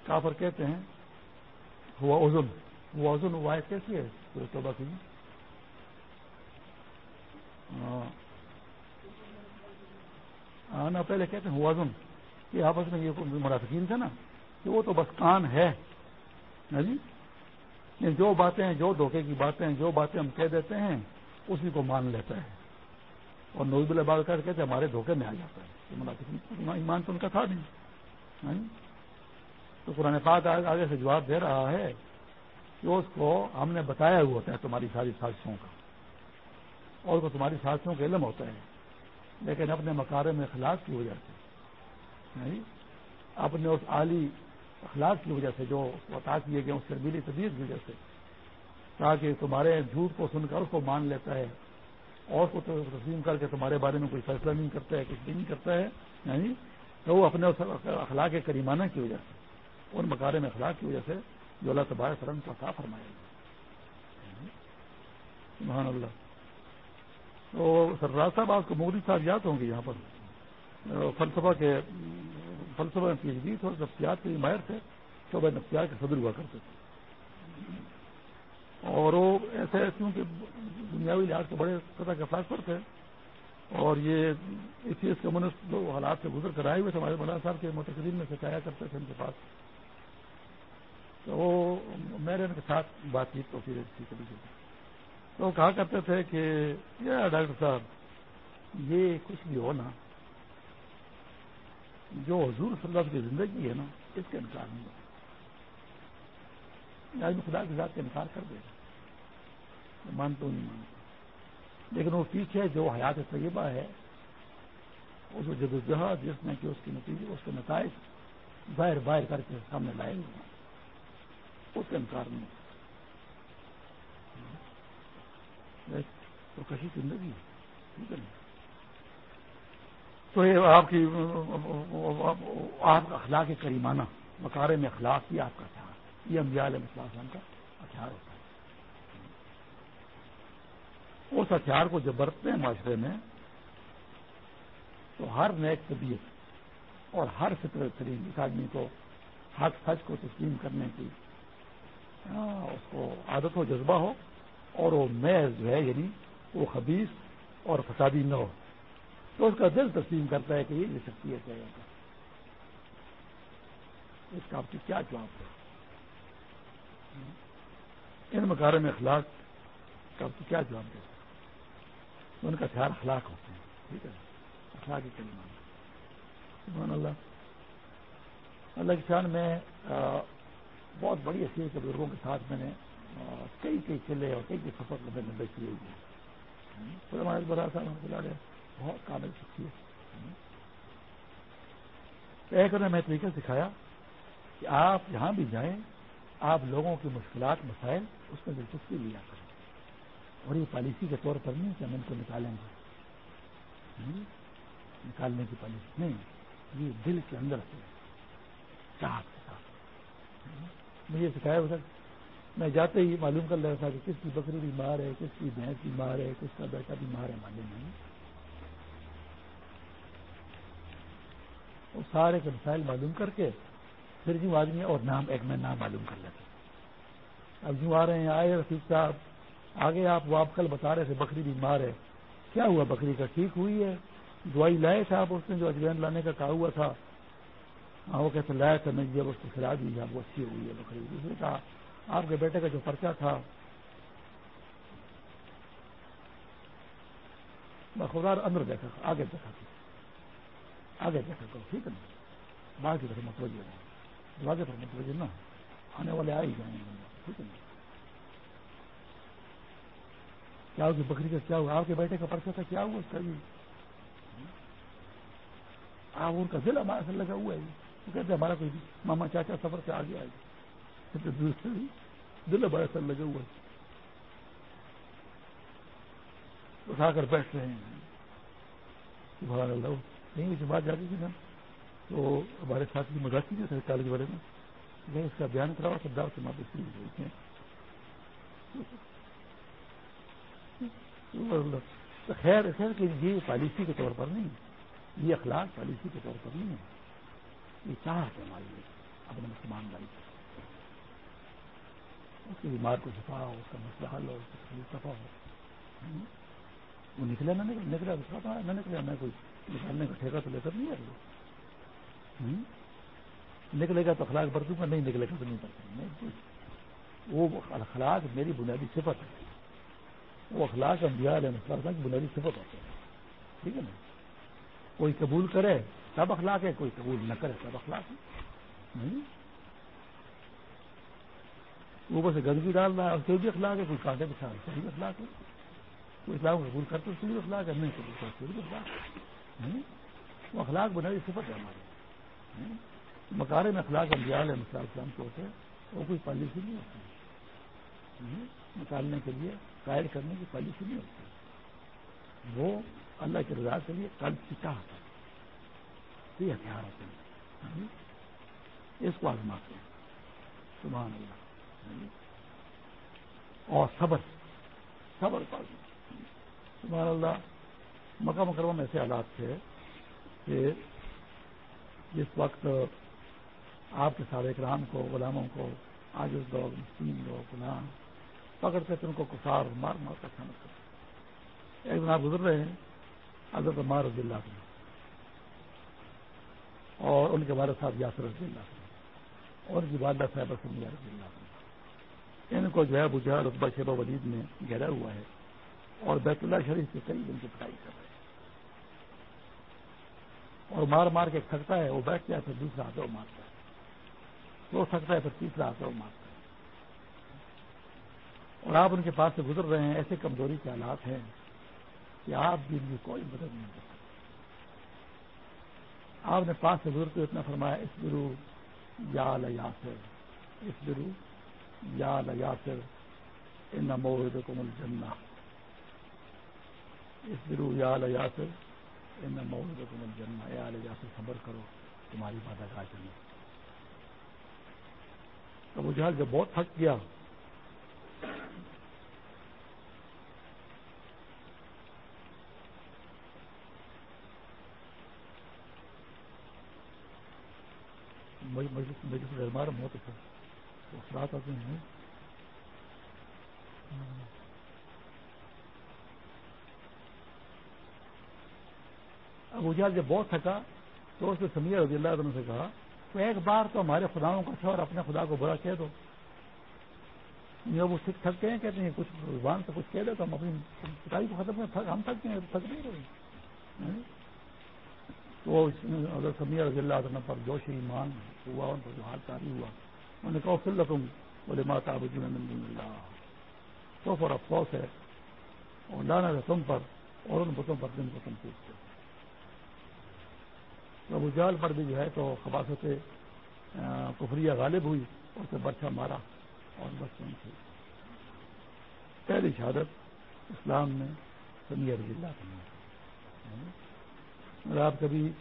کافر کہتے ہیں، ہوا عزم وہ عزم وہ آیت کیسی ہے پورے توبہ کی؟ نا پہلے کہتے ہیں ہوا عزم یہ آپس میں یہ مرافقین تھا نا، کہ وہ تو بس کان ہے۔ جی؟ جو باتیں جو دھوکے کی باتیں جو باتیں ہم کہہ دیتے ہیں، اسی کو مان لیتا ہے۔ اور نویب الباد کر کہتے ہمارے دھوکے میں آ جاتا ہے۔ ایمان تو ان کا تھا نہیں۔ جی؟ تو قرآن پاک آگے سے جواب دے رہا ہے کہ اس کو ہم نے بتایا ہوا ہوتا ہے تمہاری ساری سازشوں کا۔ اور کو تمہاری سازشوں کا علم ہوتا ہے۔ لیکن اپنے مکارے میں اخلاق کی وجہ سے۔ جی؟ اپنے اس عالی اخلاق کی وجہ سے جو عطا کیے گئے اس شرمیلی طبیعت کی وجہ سے۔ تاکہ تمہارے جھوٹ کو سن کر اس کو مان لیتا ہے اور کو تسلیم کر کے تمہارے بارے میں کوئی فیصلہ نہیں کرتا ہے، کچھ بھی نہیں کرتا ہے یعنی تو وہ اپنے اخلاق کریمانہ کی وجہ سے، ان مکارے میں اخلاق کی وجہ سے جو اللہ تبار سرم کا صاف فرمائے گا۔ سبحان اللہ۔ تو سرراج صاحب، آپ کو مودی صاحب یاد ہوں گے یہاں پر۔ فلسفہ کے فلسفہ میں پی ایچ ڈی تھے نفسیات کے ماہر تھے شعبہ نفسیات کے صدر ہوا کرتے تھے۔ اور وہ ایسے کیونکہ دنیاوی لحاظ سے بڑے قطع کے فلاسفر تھے۔ اور یہ ایتھیس کمیونسٹ جو حالات سے گزر کر آئے ہوئے تھے، ہمارے مولانا صاحب کے متقدین میں سچایا کرتے تھے ان کے پاس۔ تو وہ میرے ان کے ساتھ بات چیت تو پھر کبھی تو وہ کہا کرتے تھے کہ یہ ڈاکٹر صاحب، یہ کچھ بھی ہو نا جو حضور صلی اللہ کی زندگی ہے نا، اس کا انکار نہیں ہوتا۔ آج میں خدا کے ذات کا انکار کر دے گا۔ مانتا ہوں، نہیں مانتا۔ لیکن وہ پیچھے جو حیات طیبہ ہے اس کو جدوجہد جس نے کہ اس کے نتیجے، اس کے نتائج باہر باہر کر کے سامنے لائے ہوئے اس کا انکار نہیں تو کشی زندگی ٹھیک ہے نا؟ تو یہ آپ کی آپ کا اخلاق کریمانہ مکارے میں اخلاق ہی آپ کا تھا۔ یہ علیہ السلام کا ہتھیار ہوتا ہے۔ اس ہتھیار کو جب برتتے ہیں معاشرے میں، تو ہر نیک طبیعت اور ہر فطر ترین اس آدمی کو حق سچ کو تسلیم کرنے کی ہاں، اس کو عادت ہو جذبہ ہو اور وہ محض جو ہے یعنی وہ خبیص اور فسادی نہ ہو۔ تو اس کا دل تسلیم کرتا ہے کہ یہ شخصیت ہے، اس کا آپ کی کیا جواب ہے؟ ان مکارے میں اخلاق کا کیا جواب دے ان کا خیال اخلاق ہوتے ہیں، ٹھیک ہے؟ اخلاق کی سبحان اللہ۔ اللہ کی شان میں بہت بڑی حیثیت کے بزرگوں کے ساتھ میں نے کئی کئی قلعے اور کئی کئی سفر لمبے لمبے کیے ہوئے ہمارے بڑا صاحب بلا رہے بہت قابل شخصیت ایک انہوں نے میں طریقہ سکھایا کہ آپ جہاں بھی جائیں، آپ لوگوں کی مشکلات، مسائل اس میں دلچسپی لیا کریں۔ اور یہ پالیسی کے طور پر نہیں کہ ہم ان کو نکالیں گے۔ نکالنے کی پالیسی نہیں، یہ دل کے اندر سے چاہت کے ساتھ۔ مجھے سکھایا ہو سکتا میں جاتے ہی معلوم کر رہا تھا کہ کس کی بکری بیمار ہے، کس کی بھینس بیمار ہے، کس کا بیٹا بیمار ہے معلوم نہیں۔ وہ سارے کے مسائل معلوم کر کے پھر جو آدمی اور نام ایک میں نام معلوم کر لیتے اب جو آ رہے ہیں، آئے رفیق صاحب، آگے آپ وہ آپ کل بتا رہے تھے بکری بیمار ہے۔ کیا ہوا بکری کا؟ ٹھیک ہوئی ہے؟ دوائی لائے تھے آپ اس نے جو اجوین لانے کا کہا ہوا تھا۔ ہاں وہ کہتے لائے تھے، میں جی، جب اس کو کھلا دی، اب وہ اچھی ہوئی ہے بکری۔ اس نے کہا، آپ کے بیٹے کا جو پرچہ تھا۔ بخودار اندر دیکھا، آگے دیکھا۔ تھا آگے دیکھا کرو ٹھیک ہے نا باہر کی طرف متوجہ دروازے پر متوجہ نہ آنے والے آ ہی جائیں گے ٹھیک ہے نا کیا ہوگی بکری کا کیا ہوا آپ کے بیٹے کا پرچہ تھا کیا ہوا اس کا بھی آپ ان کا دل ہمارے سے لگا ہوا ہے وہ کہتے ہمارا کوئی ماما چاچا سفر سے آگے آئے دل ہمارے سے لگا ہوا ہے اٹھا کر بیٹھ رہے ہیں اللہ نہیں، اس بات جاتی تھی نا تو ہمارے ساتھ مذاق کی تھے کالج والے میں۔ اس کا بیان کراؤ سردار سے ماں پہ خیر خیر کہ یہ پالیسی کے طور پر نہیں۔ یہ اخلاق پالیسی کے طور پر نہیں ہے۔ یہ چاہت ہے ہماری، اپنے مسلمان بھائی۔ اس کی بیمار کو چھپا ہو، اس کا مسئلہ حل ہو، اس کی صفا ہو۔ وہ نکلا نہ نکلا نکلا نہ نکلا میں کوئی۔ نکالنے کا ٹھیکہ تو لے کر نہیں آئے نکلے گا تو اخلاق برتوں گا، نہیں نکلے گا تو نہیں برتوں جی۔ وہ اخلاق میری بنیادی صفت ہے۔ وہ اخلاق انبیاء علیہ السلام کی بنیادی صفت ہوتے ہیں۔ ٹھیک ہے نا؟ کوئی قبول کرے تب اخلاق ہے کوئی قبول نہ کرے تب اخلاق ہے اوپر سے گندگی ڈال رہا ہے اور کوئی بھی اخلاق ہے کوئی کانٹے بچھا رہا ہے بھی اخلاق ہے کوئی اسلام قبول کرتے اس بھی اخلاق ہے نہیں، قبول کرتے بھی اخلاق ہے وہ اخلاق بنیادی صفت ہے ہمارے مکارے میں اخلاق انبیاء علیہ السلام کے ہوتے وہ کوئی پالیسی نہیں ہوتی نکالنے کے لیے قائد کرنے کی پالیسی نہیں ہوتی۔ وہ اللہ کے رضا کے لیے قلب کی چاہت ہے۔ یہ ہتھیار ہوتے ہیں اس کو آزماتے ہیں۔ سبحان اللہ اور صبر صبر کا سبحان اللہ مکہ مکرمہ میں ایسے حالات تھے کہ جس وقت آپ کے سارے اکرام کو، غلاموں کو آج اس دور مسلم لوگ غلام پکڑتے تھے ان کو کفار، مار مار کر کھانا کرتے ایک دن آپ گزر رہے ہیں، حضرت مار رضی اللہ عنہ۔ اور ان کے والد صاحب یاسر رضی اللہ عنہ۔ اور ان کی والدہ صاحب رسم رضی اللہ عنہ۔ ان کو جو ہے بجا رقبہ شیبہ ولید میں گہرا ہوا ہے۔ اور بیت اللہ شریف سے کئی دن کی پڑھائی کر رہے ہیں۔ اور مار مار کے تھکتا ہے، وہ بیٹھ جائے پھر دوسرا ہاتھوں مارتا ہے۔ وہ تھکتا ہے پھر تیسرا ہاتھوں مارتا ہے۔ اور آپ ان کے پاس سے گزر رہے ہیں، ایسے کمزوری کے حالات ہیں کہ آپ بھی ان کی کوئی مدد نہیں کر آپ نے پاس سے گزرتے اتنا فرمایا اس برو یا یاسر اس برو یا یاسر ان مورد کو مل جننا اس برو یا یاسر ان مورد کو مل جننا یا یاسر صبر کرو، تمہاری بادہ کا چلے تو وہ جہاز جب بہت تھک گیا مجلس دربار بہت اچھا اثرات آتے ہیں اب اجال جب بہت تھکا، تو اس نے سمیہ رضی اللہ عنہ سے کہا، تو ایک بار تو ہمارے خداؤں کا اور اپنے خدا کو برا کہہ دو۔ وہ سکھ تھکتے ہیں، کہتے ہیں، کچھ زبان سے کچھ کہہ دے تو ہم اپنی پٹائی کو ختم کریں۔ ہم تھکتے ہیں، تھک نہیں رہے ہاں؟ تو اگر سمیہ رضی اللہ عنہ پر جوش ایمان ہوا، ان پر جو حال تاری ہوا۔ انہوں نے کہا فل تم بولے ماتا اللہ۔ تو پر افسوس ہے، اور لانا ہے تم پر اور ان بتوں پر دن کو تم پوچھتے ابو جال پر بھی جو ہے تو خباست کفریہ غالب ہوئی اور اسے برچا مارا اور بس تم تھی۔ پہلی شہادت اسلام میں سمیہ رضی اللہ اگر آپ کبھی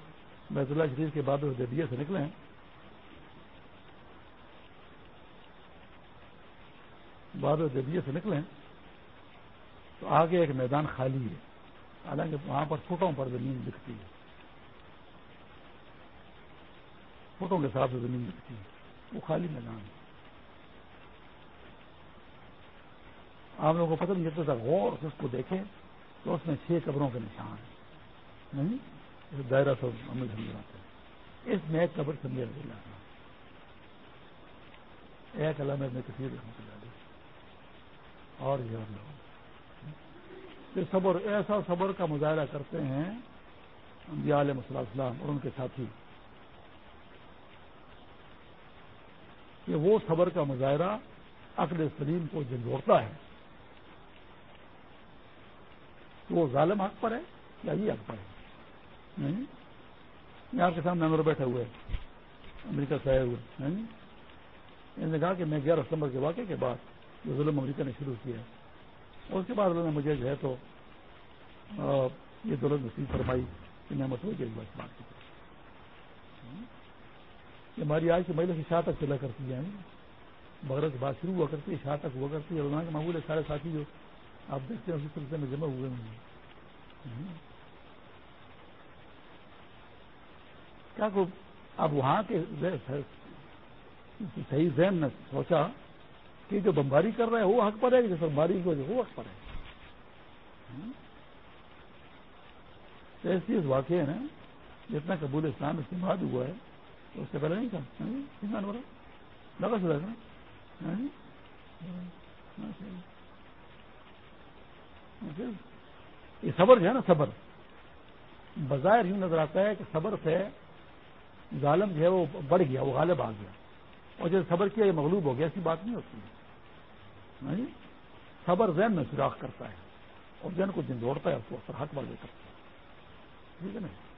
بیت اللہ شریف کے بعد جدیہ سے نکلے ہیں؟ بعد جدیہ سے نکلیں تو آگے ایک میدان خالی ہے۔ حالانکہ وہاں پر فٹوں پر زمین دکھتی ہے۔ فٹوں کے ساتھ زمین دکھتی ہے وہ خالی میدان ہے۔ آپ لوگوں کو پتہ نہیں چلتا تھا، غور سے اس کو دیکھیں تو اس میں چھ قبروں کے نشان ہیں۔ دائرہ سب ہمیں سمجھاتے ہیں اس میں ایک قبر سمجھا دے ایک علامہ میں کسی رحمت اللہ اور یہ اور لوگ۔ صبر، ایسا صبر کا مظاہرہ کرتے ہیں علیہ السلام اور ان کے ساتھی۔ کہ وہ صبر کا مظاہرہ عقل سلیم کو جھنجھوڑتا ہے۔ تو وہ ظالم حق پر ہے یا یہ حق پر ہے؟ نہیں۔ آپ کے سامنے نمبر بیٹھے ہوئے امریکہ سے آئے ہوئے انہوں نے کہا کہ میں گیارہ ستمبر کے واقعے کے بعد جو ظلم امریکہ نے شروع کیا اور اس کے بعد انہوں نے مجھے جو ہے تو یہ دولت نصیب فرمائی کہ میں مسئلے کے بات کی۔ یہ ہماری آج کی مہیلا کی شاہ تک چلا کرتی ہے بغیر کی بات شروع ہوا کرتی ہے شاہ تک ہوا کرتی ہے۔ اور کے معمول ہے سارے ساتھی جو آپ دیکھتے ہیں، اسی سلسلے میں جمع ہوئے ہیں۔ کیا کو اب وہاں کے صحیح ذہن نے سوچا کہ جو بمباری کر رہا ہے وہ حق پر ہے جو بمباری کو جو، وہ حق پر ہے۔ ایسی واقع ہے نا، جتنا قبول اسلام استعمال ہوا ہے اس سے پہلے نہیں تھا لگا سر یہ صبر جو ہے نا، صبر۔ بظاہر یوں نظر آتا ہے کہ صبر سے ظالم جو ہے وہ بڑھ گیا، وہ غالب آ گیا۔ اور جب صبر کیا، یہ مغلوب ہو گیا، ایسی بات نہیں ہوتی۔ ہاں جی۔ صبر ذہن میں سراخ کرتا ہے اور ذہن کو جھنجھوڑتا ہے اس کو حق والے کرتا ہے۔ ٹھیک ہے نا؟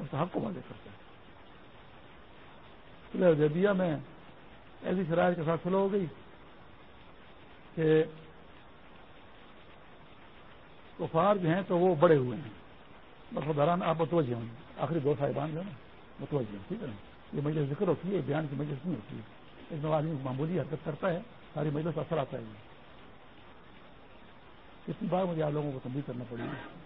اس حق کو والے کرتا ہے جدیا میں ایسی شرائط کے ساتھ سلو ہو گئی کہ کفار جو ہیں تو وہ بڑے ہوئے ہیں۔ بس دوران آپ متوجہ ہوں آخری دو صاحبان جو ہے نا، متوجہ ہیں، ٹھیک ہے نا؟ یہ مجلس ذکر ہوتی ہے بیان کی مجلس نہیں ہوتی ہے۔ ایک آدمی معمولی حرکت کرتا ہے، ساری مجلس اثر آتا ہے۔ کتنی بار مجھے آپ لوگوں کو تبدیل کرنا پڑے گا۔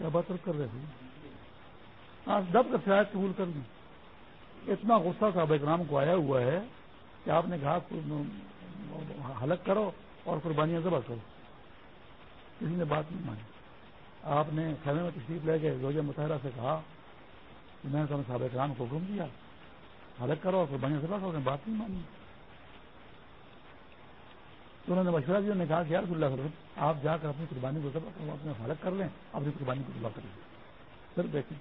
کیا بات کر رہے تھے آپ ہاں، دب کر شاید قبول کر دیں اتنا غصہ صاحب اکرام کو آیا ہوا ہے کہ آپ نے کہا حلق کرو اور قربانیاں ذبح کرو۔ کسی نے بات نہیں مانی۔ آپ نے خیمے میں تشریف لے کے روزہ مطالعہ سے کہا کہ میں نے تمہیں صحابہ کرام کو حکم دیا، حلق کرو اور بنیا سے بات بات نہیں مانی۔ تو انہوں نے مشورہ دیا نے کہا کہ یار اللہ وسلم، آپ جا کر اپنی قربانی کو ذبح کرو اپنے حلق کر لیں اپنی قربانی کو ذبح کر لیں۔ پھر دیکھیں۔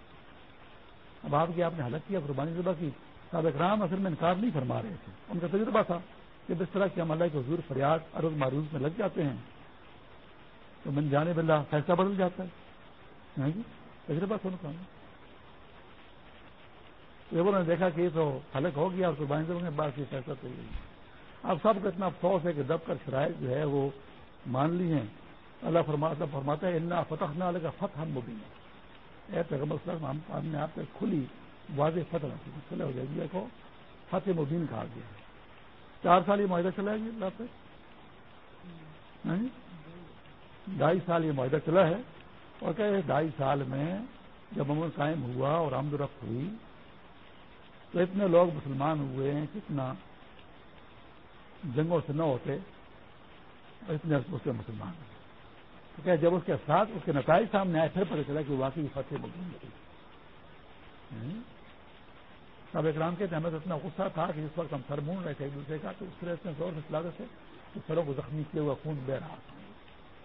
اب آپ کی آپ نے حلق کیا، قربانی ذبح کی۔ صحابہ کرام اصل میں انکار نہیں فرما رہے تھے۔ ان کا تجربہ تھا کہ اس طرح کے عملہ کے حضور فریاد، عرض، معروض میں لگ جاتے ہیں، تو من جانے بلّہ فیصلہ بدل جاتا ہے۔ جی، تجربہ سنتا ہوں نے دیکھا کہ یہ تو حلق ہو گیا اور قربانی دوں گے بعد یہ فیصلہ تو گئی اب سب کو اتنا افسوس ہے کہ دب کر شرائط جو ہے وہ مان لی ہیں۔ اللہ فرماتا فرماتا ہے اتنا فتح نہ لگا فتح ہم مبین اے پیغمبر صاحب ہم نے آپ سے کھلی واضح فتح کھلے ہو جائے کو فتح مبین کہا گیا چار سال یہ معاہدہ چلا گیا جی اللہ پہ ہاں جی؟ ڈھائی سال یہ معاہدہ چلا ہے۔ اور کہ ڈھائی سال میں جب امن قائم ہوا اور آمد رفت ہوئی تو اتنے لوگ مسلمان ہوئے ہیں، کتنا جنگوں سے نہ ہوتے اور اتنے اس کے مسلمان ہوئے تو کہ جب اس کے ساتھ اس کے نتائج سامنے آئے، پھر پتہ چلا کہ واقعی فتح مقیم ہوئی سب اکرام کے ہمیں اتنا غصہ تھا کہ جس وقت ہم سر مون رہے تھے ایک دوسرے کا تو اس طرح اتنے زور سے چلا تھے کہ سروں کو زخمی کیا ہوا خون بہ رہا تھا۔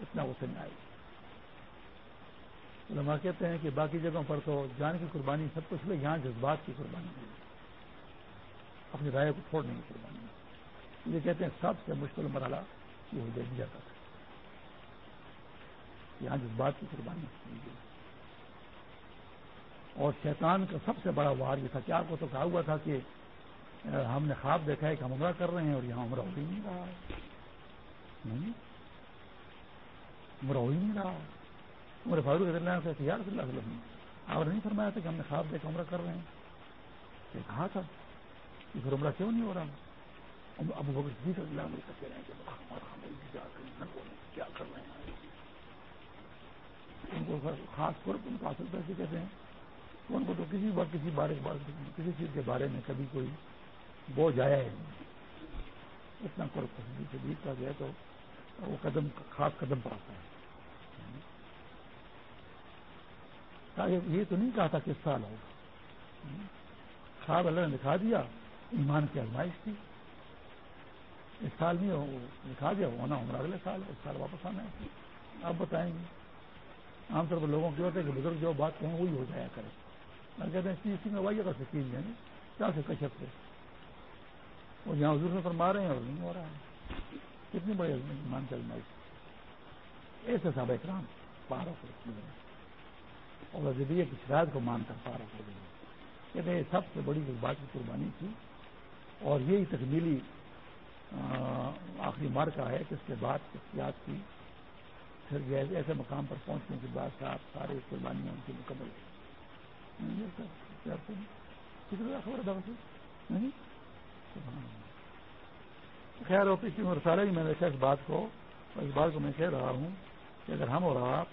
اتنا غصے میں آئی علماء کہتے ہیں کہ باقی جگہوں پر تو جان کی قربانی، سب کچھ لے، یہاں جذبات کی قربانی۔ ہے اپنی رائے کو چھوڑنے کی قربانی۔ یہ کہتے ہیں سب سے مشکل مرحلہ یہ ہو جائے جاتا تھا۔ یہاں جذبات کی قربانی اور شیطان کا سب سے بڑا وار یہ تھا کہ آپ کو تو کہا ہوا تھا کہ ہم نے خواب دیکھا ہے کہ ہم عمرہ کر رہے ہیں اور یہاں عمرہ ہو ہی نہیں رہا۔ عمرہ ہو ہی نہیں رہا۔ عمر فاروق رضی اللہ سے یار صلی اللہ علیہ وسلم اور نہیں فرمایا تھا کہ ہم نے خواب دیکھ عمرہ کر رہے ہیں؟ یہ کہا تھا کہ پھر عمرہ کیوں نہیں ہو رہا؟ ابو بکر صدیق اللہ علیہ کہتے ہیں کہ کیا کر رہے ہیں؟ ان کو خاص طور پر ان کو حاصل پیسے کہتے ہیں ان کو تو کسی بار کسی بارے کسی چیز کے بارے میں کبھی کوئی بوجھ آیا ہے۔ اتنا قرب پسندی شدید کا گیا تو وہ قدم خاص قدم پر آتا ہے۔ یہ تو نہیں کہا تھا کہ سال ہوگا خواب اللہ نے دکھا دیا، ایمان کی آزمائش تھی۔ اس سال نہیں ہو دکھا دیا ہونا ہمارا اگلے سال، اس سال واپس آنا ہے۔ آپ بتائیں گے۔ عام طور پر لوگوں کی ہوتا ہے کہ بزرگ جو بات کہیں وہی ہو جایا کرے۔ کہتے ہیں چیز میں وہی اگر سکین جائیں کیا سے کشپ سے اور یہاں حضور میں فرما رہے ہیں اور نہیں ہو رہا ہے۔ کتنی بڑی مان چلنا ایسے سب اکرام پارا کر اور جدید کی شرائط کو مان کر پارا کر دیں کہتے ہیں سب سے بڑی بات کی قربانی تھی۔ اور یہی تکمیلی آخری مارکا ہے کہ اس کے بعد اختیات کی، پھر ایسے مقام پر پہنچنے کے بعد صاحب سارے قربانیاں ان کی مکمل خیر اور پچھلی مرسالہ ہی میں نے اس بات کو اس بات کو میں کہہ رہا ہوں کہ اگر ہم اور آپ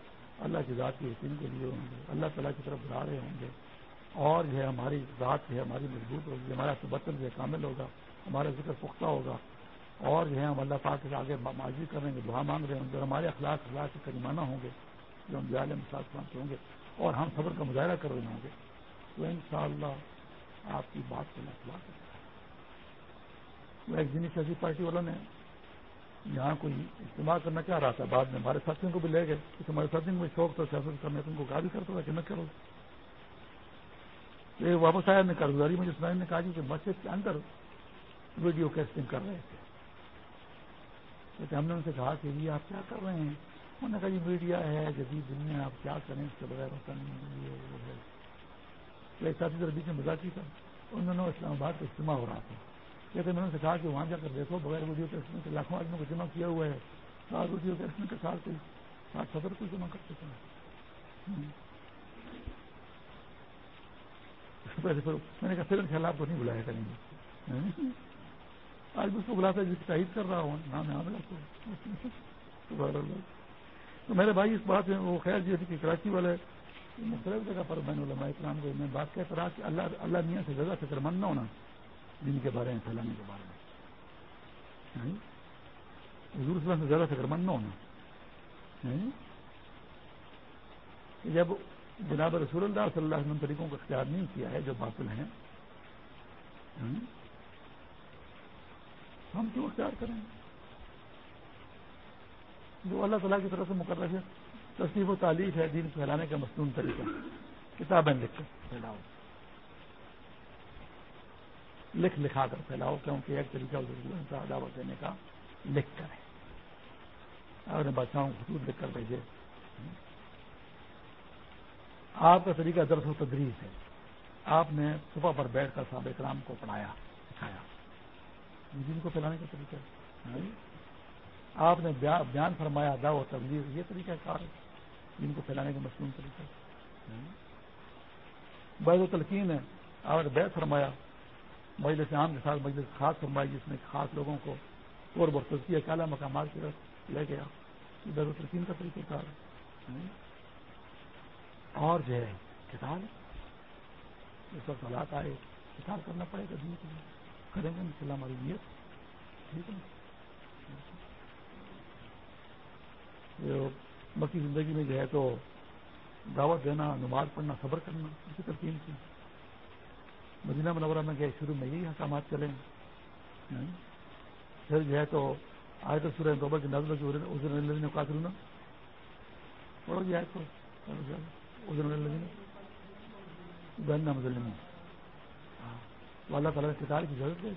اللہ کی ذات کی یقین کے لیے ہوں گے، اللہ تعالیٰ کی طرف بلا رہے ہوں گے، اور جو ہے ہماری ذات جو ہے ہماری مضبوط ہوگی، ہمارا برتن جو ہے کامل ہوگا، ہمارا ذکر پختہ ہوگا اور جو ہے ہم اللہ پاک کے آگے معاذی کر رہے ہیں دعا مانگ رہے ہوں گے ہمارے اخلاق اخلاق کے کریمانہ ہوں گے، جو ہم بیال مساج مانتے ہوں گے، اور ہم صبر کا مظاہرہ کر رہے ہوں گے۔ تو ان شاء اللہ آپ کی بات کو میں وہ ایک دینی سیاسی پارٹی والوں نے یہاں کوئی استعمال کرنا چاہ رہا تھا، بعد میں ہمارے ساتھیوں کو بھی لے گئے۔ کیونکہ ہمارے ساتھیوں کو شوق تھا، سیاست کرنے تم کو کہا بھی کرتا تھا کہ نہ کرو۔ یہ واپس آیا نے کارگزاری میں جس نے کہا جی کہ مسجد کے اندر ویڈیو کیسٹنگ کر رہے تھے۔ تو ہم نے ان سے کہا کہ یہ آپ کیا کر رہے ہیں؟ انہوں نے کہا یہ میڈیا ہے جدید دنیا آپ کیا کریں، اس کے بغیر ہوتا نہیں ہے۔ ایک ساتھی طرح بیچ میں مزاقی تھا۔ انہوں نے اسلام آباد کا اجتماع ہو رہا تھا۔ لیکن میں نے کہا کہ وہاں جا کر دیکھو، بغیر ویڈیو ٹیسٹ کے لاکھوں آدمیوں کو جمع کیا ہوا ہے۔ سات ویڈیو ٹیسٹ کے ساتھ کوئی سات ستر کو جمع کر چکا ہے میں نے کہا، پھر ان خیال آپ کو نہیں بلایا کریں گے۔ آج بھی اس کو بلاتا جس کی تائید کر رہا ہوں۔ نام یاد رکھو۔ تو میرے بھائی، اس بات میں وہ خیر جی کہ کراچی والے مختلف جگہ پر بین علماء اکرام کو میں بات کہتا رہا کہ اللہ اللہ میاں سے زیادہ فکر مند نہ ہونا۔ دن کے بارے میں پھیلانے کے بارے میں۔ یعنی حضور صلی اللہ سے زیادہ فکر مند نہ ہونا۔ یعنی جب جناب رسول اللہ صلی اللہ علیہ وسلم طریقوں کو اختیار نہیں کیا ہے، جو باطل ہیں یعنی ہم کیوں اختیار کریں؟ گے جو اللہ تعالیٰ کی طرف سے مقرر ہے، تصنیف و تعلیف ہے، دین پھیلانے کا مصنون طریقہ۔ کتابیں لکھ کر پھیلاؤ۔ لکھ لکھا کر پھیلاؤ، کیونکہ ایک طریقہ دعوت دینے کا لکھ کر ہے اپنے بادشاہوں کو خطوط لکھ کر بھیجے۔ آپ کا طریقہ درس و تدریس ہے۔ آپ نے صبح پر بیٹھ کر صاحب اکرام کو پڑھایا، سکھایا۔ دین کو پھیلانے کا طریقہ ہے۔ ہاں جی؟ آپ نے بیان فرمایا دا و تبلیغ، یہ طریقہ کار ہے۔ دین کو پھیلانے کا مصنوع طریقہ بعض و تلقین ہے ہاں جی؟ آپ نے بیت فرمایا۔ مجلس عام کے ساتھ مجلس خاص فرمائی، جس میں خاص لوگوں کو اور برتزی اکالا مقامات کی طرف لے گیا۔ یہ بیض و تلقین کا طریقہ کار ہے۔ ہاں جی؟ اور جو ہے، کتاب۔ اس وقت حالات آئے، کتاب کرنا پڑے گا دین کے لیے۔ کریں گے ان شاء اللہ ہماری نیت ٹھیک ہے۔ مکی زندگی میں جو ہے تو دعوت دینا، نماز پڑھنا، صبر کرنا، اسی ترکیم کی مدینہ منورہ میں گئے، شروع میں یہی حکامات چلیں ہاں۔ پھر جو ہے تو آئے تو سورہ دوبر کی نظر کی نے قاتل نا پڑھو جی آئے تو گندہ مظلم تو اللہ تعالیٰ کی ضرورت ہے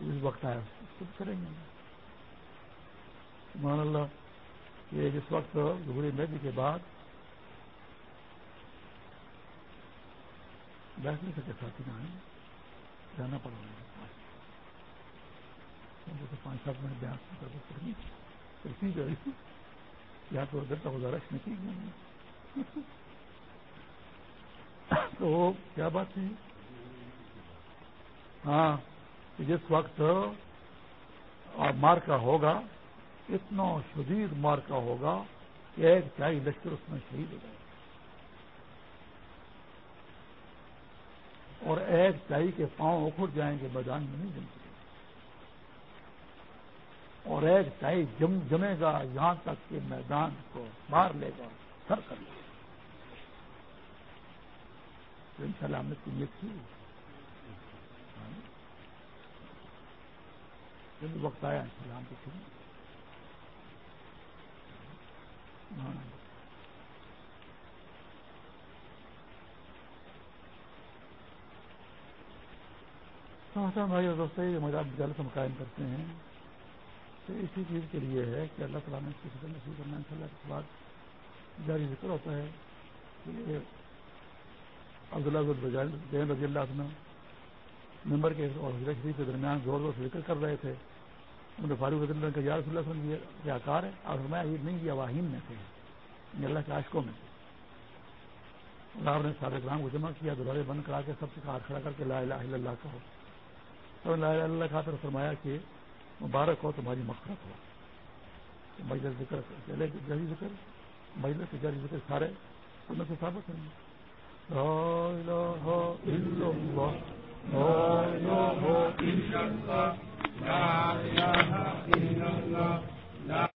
اس وقت آیا۔ خود کریں گے۔ مان اللہ یہ جس وقت ظہور مہدی کے بعد بیٹھ نہیں سکے ساتھی نہ جانا پڑا۔ پانچ سات منٹ بیان کر دو پڑھنی کرتی گئی یا تو ادھر تک گزارش نہیں۔ کی تو کیا بات تھی؟ ہاں جس وقت مار کا ہوگا، اتنا شدید مار کا ہوگا کہ ایک چاہیے لشکر اس میں شہید ہو جائے۔ اور ایک چائی کے پاؤں اکھڑ جائیں گے، میدان میں نہیں جم سکے اور ایک چائی جم، جمے گا، یہاں تک کہ میدان کو مار لے گا، سر کر لے گا۔ ان شاء اللہ ہم نے نیت کی۔ جب وقت آیا ان شاء ہاں۔ ہاں، اللہ ہم تو بھائی اور دوست یہ مزاج غلط ہم قائم کرتے ہیں۔ تو اسی چیز کے لیے ہے کہ اللہ تعالیٰ نے کسی کو نصیب کرنا ان شاء اللہ کے بعد جاری ذکر ہوتا ہے۔ کہ عبداللہ جین رضی اللہ عنہ ممبر کے اور حضرت شریف کے درمیان زور زور سے ذکر کر رہے تھے۔ ان فاروق رضی کا یار صلی اللہ علیہ یہ آکار ہے؟ اور ہمیں یہ نہیں کیا واہین میں تھے۔ یہ اللہ کے عاشقوں میں تھے۔ اور آپ نے سارے گرام کو جمع کیا دورے بند کرا کے سب سے ہاتھ کھڑا کر کے لا الہ الا اللہ کہو۔ تو لا الہ الا اللہ کہا تو فرمایا کہ مبارک ہو تمہاری مقصد ہو۔ مجلس ذکر چلے جاری ذکر، مجلس کے جاری ذکر سارے ان سے ثابت ہیں۔ لا لا الہ الا اللہ